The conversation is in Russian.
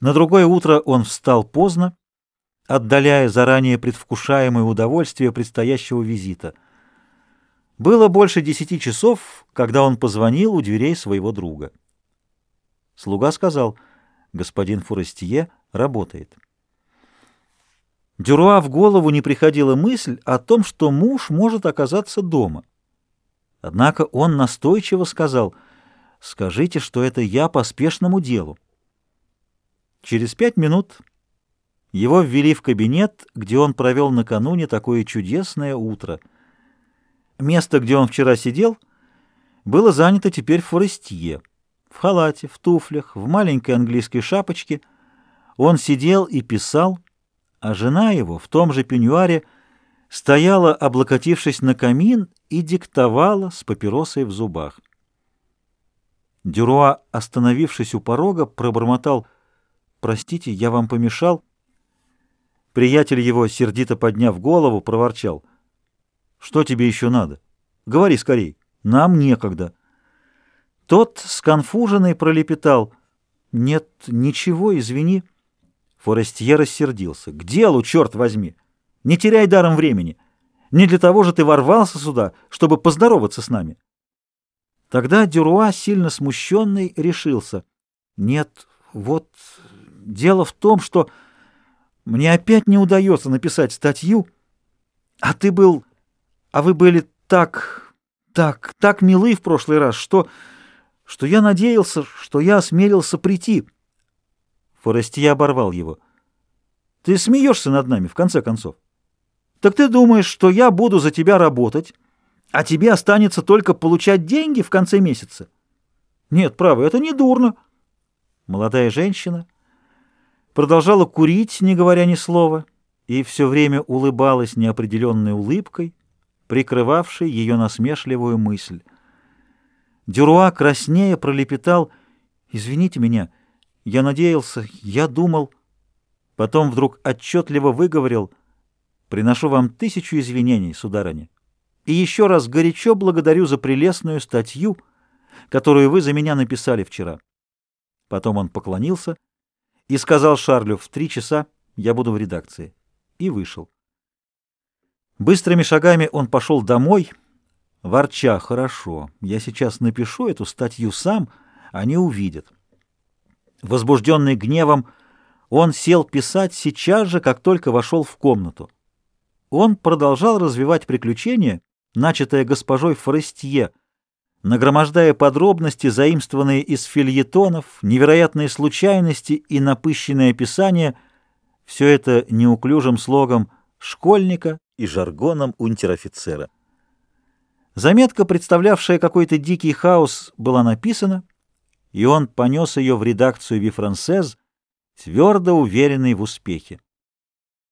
На другое утро он встал поздно, отдаляя заранее предвкушаемое удовольствие предстоящего визита. Было больше десяти часов, когда он позвонил у дверей своего друга. Слуга сказал, господин Форестие работает. Дюруа в голову не приходила мысль о том, что муж может оказаться дома. Однако он настойчиво сказал, «Скажите, что это я по спешному делу». Через пять минут его ввели в кабинет, где он провел накануне такое чудесное утро. Место, где он вчера сидел, было занято теперь Форестье. В халате, в туфлях, в маленькой английской шапочке он сидел и писал, а жена его в том же пеньюаре стояла, облокотившись на камин, и диктовала с папиросой в зубах. Дюруа, остановившись у порога, пробормотал «Простите, я вам помешал?» Приятель его, сердито подняв голову, проворчал «Что тебе еще надо? Говори скорей, нам некогда». Тот, сконфуженный, пролепетал «Нет, ничего, извини». Форестье рассердился. «К делу, черт возьми! Не теряй даром времени! Не для того же ты ворвался сюда, чтобы поздороваться с нами!» Тогда Дюруа, сильно смущенный, решился. «Нет, вот дело в том, что мне опять не удается написать статью, а ты был... а вы были так... так... так милы в прошлый раз, что... что я надеялся, что я осмелился прийти». Форестия оборвал его. «Ты смеешься над нами, в конце концов. Так ты думаешь, что я буду за тебя работать, а тебе останется только получать деньги в конце месяца? Нет, право, это не дурно». Молодая женщина продолжала курить, не говоря ни слова, и все время улыбалась неопределенной улыбкой, прикрывавшей ее насмешливую мысль. Дюруа краснея пролепетал «Извините меня». Я надеялся, я думал. Потом вдруг отчетливо выговорил «Приношу вам тысячу извинений, сударыня, и еще раз горячо благодарю за прелестную статью, которую вы за меня написали вчера». Потом он поклонился и сказал Шарлю «В три часа я буду в редакции» и вышел. Быстрыми шагами он пошел домой, ворча «Хорошо, я сейчас напишу эту статью сам, они увидят». Возбужденный гневом, он сел писать сейчас же, как только вошел в комнату. Он продолжал развивать приключения, начатое госпожой Форестье, нагромождая подробности, заимствованные из фильетонов, невероятные случайности и напыщенное описание, все это неуклюжим слогом школьника и жаргоном унтер-офицера. Заметка, представлявшая какой-то дикий хаос, была написана, и он понес ее в редакцию «Вифрансез», твердо уверенный в успехе.